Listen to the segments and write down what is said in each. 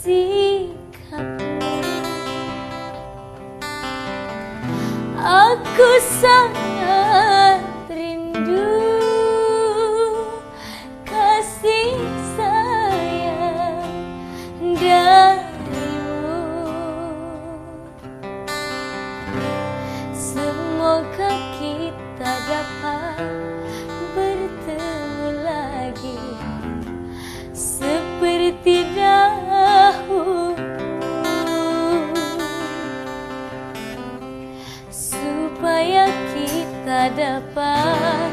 sikapmu Aku sangat rindu kasih sayang darimu. Semoga kita dapat dapat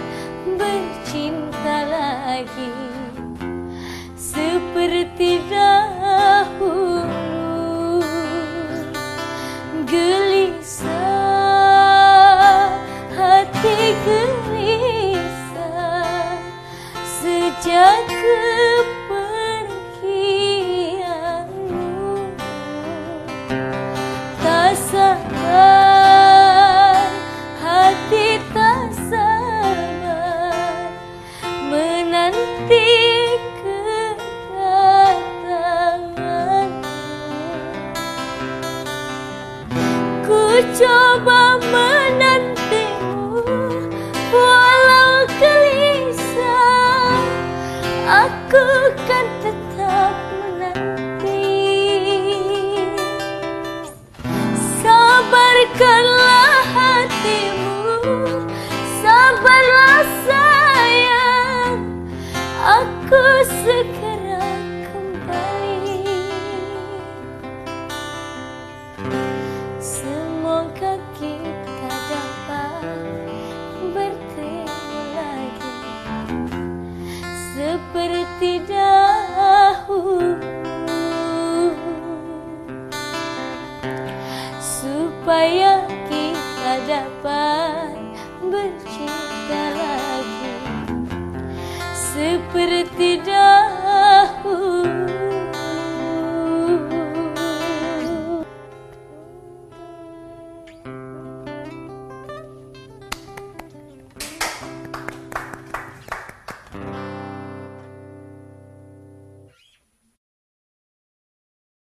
kedatanganmu ku coba menantimu walau gelisah aku kan tetap menanti. Sabarkanlah hatimu sabarlah sayang aku segera kita dapat bercinta lagi. Seperti